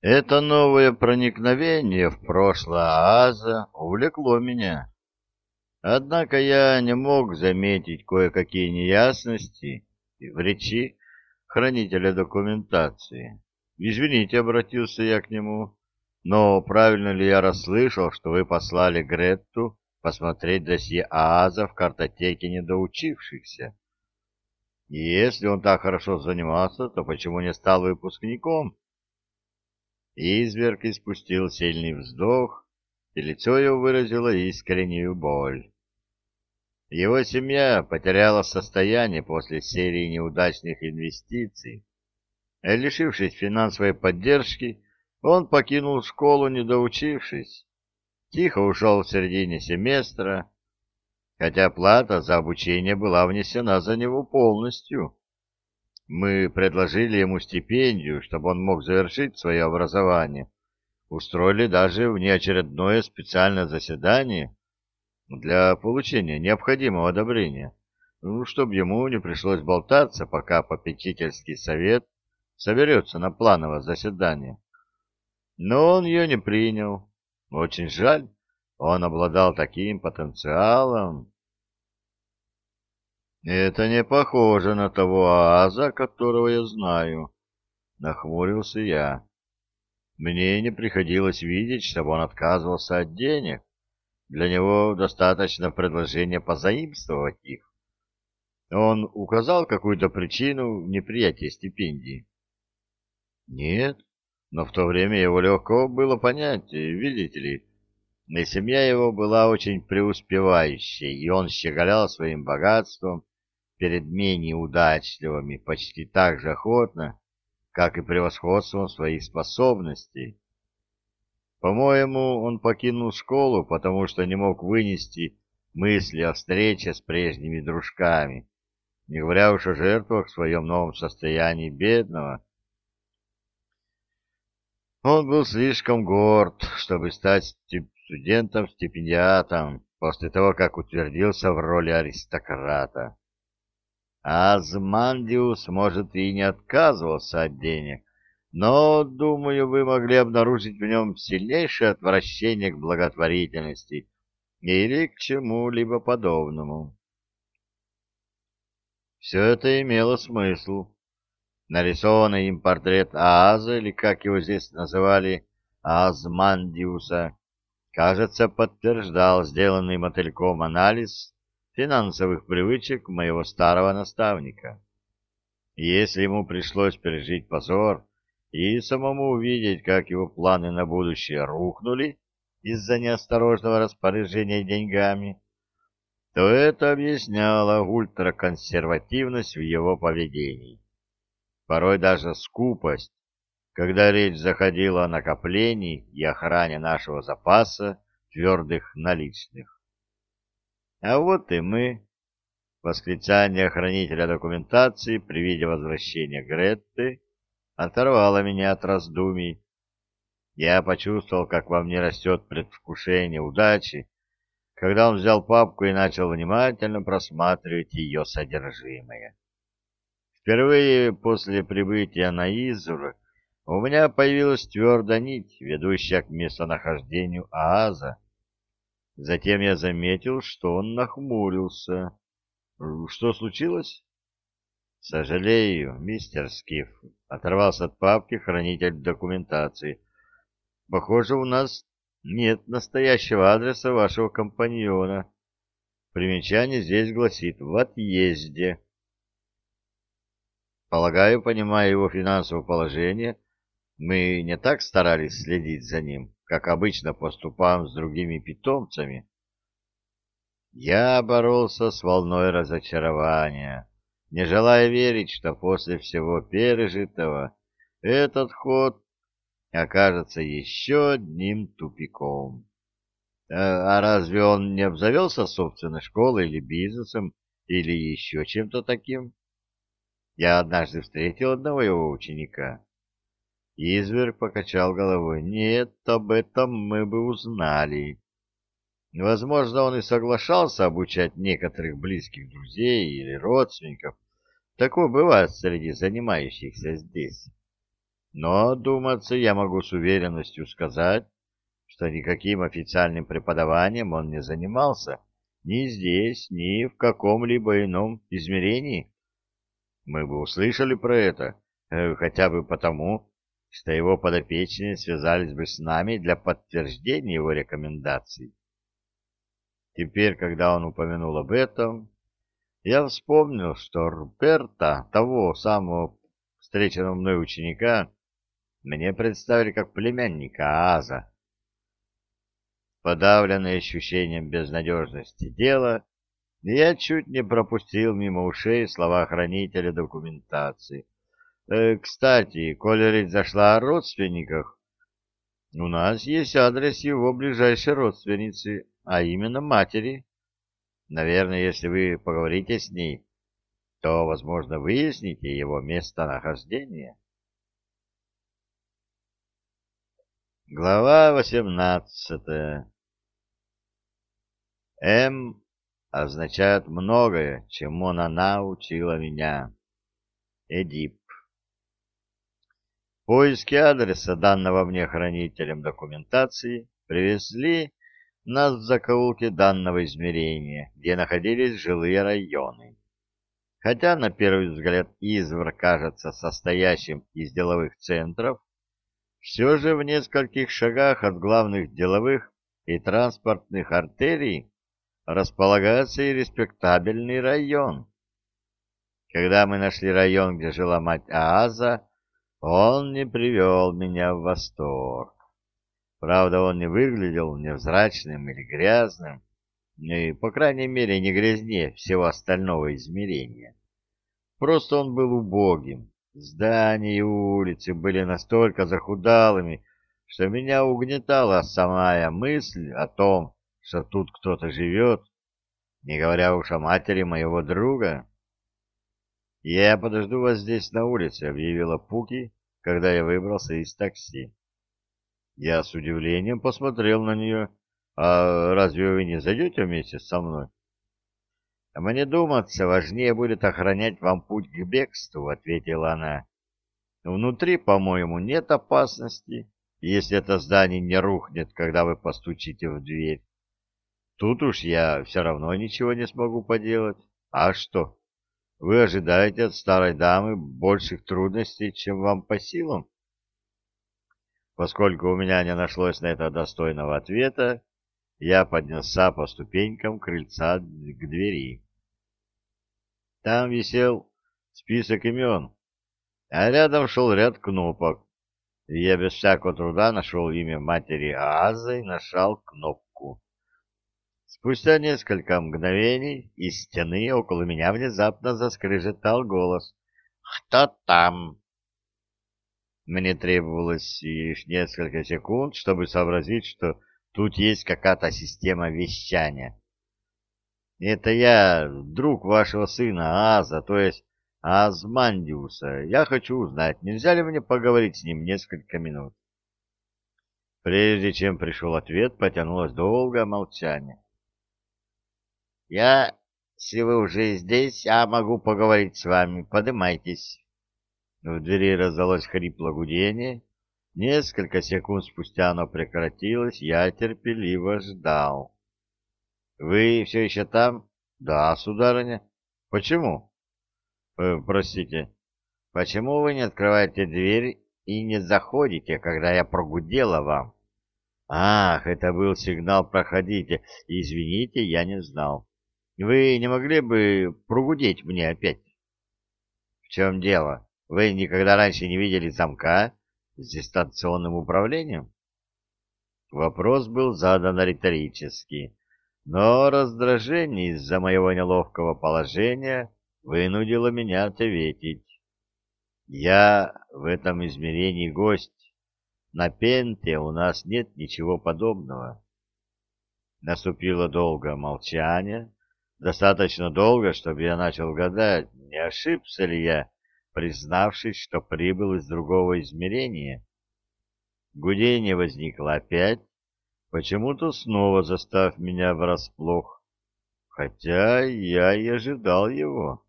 Это новое проникновение в прошлое Аза увлекло меня. Однако я не мог заметить кое-какие неясности в речи хранителя документации. Извините, обратился я к нему, но правильно ли я расслышал, что вы послали Гретту посмотреть досье Ааза в картотеке недоучившихся? И если он так хорошо занимался, то почему не стал выпускником? Изверг испустил сильный вздох, и лицо его выразило искреннюю боль. Его семья потеряла состояние после серии неудачных инвестиций. Лишившись финансовой поддержки, он покинул школу, не доучившись. Тихо ушел в середине семестра, хотя плата за обучение была внесена за него полностью. Мы предложили ему стипендию, чтобы он мог завершить свое образование. Устроили даже внеочередное специальное заседание для получения необходимого одобрения, ну, чтобы ему не пришлось болтаться, пока попечительский совет соберется на плановое заседание. Но он ее не принял. Очень жаль, он обладал таким потенциалом. Это не похоже на того Аза, которого я знаю, нахмурился я. Мне не приходилось видеть, чтобы он отказывался от денег. Для него достаточно предложения позаимствовать их. Он указал какую-то причину неприятия стипендии. Нет, но в то время его легко было понять, видите ли. И семья его была очень преуспевающей, и он щеголял своим богатством перед менее удачливыми почти так же охотно, как и превосходством своих способностей. По-моему, он покинул школу, потому что не мог вынести мысли о встрече с прежними дружками, не говоря уж о жертвах в своем новом состоянии бедного. Он был слишком горд, чтобы стать студентом-стипендиатом после того, как утвердился в роли аристократа. Азмандиус, может, и не отказывался от денег, но, думаю, вы могли обнаружить в нем сильнейшее отвращение к благотворительности или к чему-либо подобному. Все это имело смысл. Нарисованный им портрет Ааза, или как его здесь называли, Азмандиуса, кажется, подтверждал сделанный мотыльком анализ финансовых привычек моего старого наставника. Если ему пришлось пережить позор и самому увидеть, как его планы на будущее рухнули из-за неосторожного распоряжения деньгами, то это объясняло ультраконсервативность в его поведении. Порой даже скупость, когда речь заходила о накоплении и охране нашего запаса твердых наличных. А вот и мы. Восклицание хранителя документации при виде возвращения Гретты оторвало меня от раздумий. Я почувствовал, как во мне растет предвкушение удачи, когда он взял папку и начал внимательно просматривать ее содержимое. Впервые после прибытия на Изур у меня появилась твердая нить, ведущая к местонахождению Ааза. Затем я заметил, что он нахмурился. Что случилось? Сожалею, мистер Скиф. Оторвался от папки хранитель документации. Похоже, у нас нет настоящего адреса вашего компаньона. Примечание здесь гласит «в отъезде». Полагаю, понимая его финансовое положение, мы не так старались следить за ним, как обычно поступаем с другими питомцами. Я боролся с волной разочарования, не желая верить, что после всего пережитого этот ход окажется еще одним тупиком. А, а разве он не обзавелся собственной школой или бизнесом, или еще чем-то таким? Я однажды встретил одного его ученика. Изверг покачал головой. Нет, об этом мы бы узнали. Возможно, он и соглашался обучать некоторых близких друзей или родственников. Такое бывает среди занимающихся здесь. Но, думаться, я могу с уверенностью сказать, что никаким официальным преподаванием он не занимался ни здесь, ни в каком-либо ином измерении. Мы бы услышали про это, э, хотя бы потому, что его подопечные связались бы с нами для подтверждения его рекомендаций. Теперь, когда он упомянул об этом, я вспомнил, что Руперта, того самого встреченного мной ученика, мне представили как племянника Ааза. Подавленный ощущением безнадежности дела, я чуть не пропустил мимо ушей слова хранителя документации. Э, кстати, коли речь зашла о родственниках, у нас есть адрес его ближайшей родственницы, а именно матери. Наверное, если вы поговорите с ней, то, возможно, выясните его местонахождение. Глава восемнадцатая М означает многое, чему она научила меня. Эдип. Поиски адреса данного мне хранителем документации привезли нас в закоулке данного измерения, где находились жилые районы. Хотя на первый взгляд Извр кажется состоящим из деловых центров, все же в нескольких шагах от главных деловых и транспортных артерий располагается и респектабельный район. Когда мы нашли район, где жила мать Ааза, он не привел меня в восторг. Правда, он не выглядел невзрачным или грязным, и, по крайней мере, не грязнее всего остального измерения. Просто он был убогим. Здания и улицы были настолько захудалыми, что меня угнетала самая мысль о том, что тут кто-то живет, не говоря уж о матери моего друга. «Я подожду вас здесь на улице», — объявила Пуки, когда я выбрался из такси. Я с удивлением посмотрел на нее. «А разве вы не зайдете вместе со мной?» «Мне думаться, важнее будет охранять вам путь к бегству», — ответила она. «Внутри, по-моему, нет опасности, если это здание не рухнет, когда вы постучите в дверь. Тут уж я все равно ничего не смогу поделать. А что?» Вы ожидаете от старой дамы больших трудностей, чем вам по силам? Поскольку у меня не нашлось на это достойного ответа, я поднялся по ступенькам крыльца к двери. Там висел список имен, а рядом шел ряд кнопок, и я без всякого труда нашел имя матери Азы и нажал кнопку. Спустя несколько мгновений из стены около меня внезапно заскрежетал голос. «Кто там?» Мне требовалось лишь несколько секунд, чтобы сообразить, что тут есть какая-то система вещания. «Это я, друг вашего сына Аза, то есть Азмандиуса. Я хочу узнать, нельзя ли мне поговорить с ним несколько минут?» Прежде чем пришел ответ, потянулось долгое молчание. Я, если вы уже здесь, я могу поговорить с вами. Подымайтесь. В двери раздалось хрипло гудение. Несколько секунд спустя оно прекратилось. Я терпеливо ждал. Вы все еще там? Да, сударыня. Почему? Э, простите. Почему вы не открываете дверь и не заходите, когда я прогудела вам? Ах, это был сигнал «Проходите». Извините, я не знал. Вы не могли бы прогудеть мне опять? В чем дело? Вы никогда раньше не видели замка с дистанционным управлением? Вопрос был задан риторически, но раздражение из-за моего неловкого положения вынудило меня ответить. Я в этом измерении гость. На Пенте у нас нет ничего подобного. Наступило долгое молчание, Достаточно долго, чтобы я начал гадать, не ошибся ли я, признавшись, что прибыл из другого измерения. Гудение возникло опять, почему-то снова заставив меня врасплох, хотя я и ожидал его.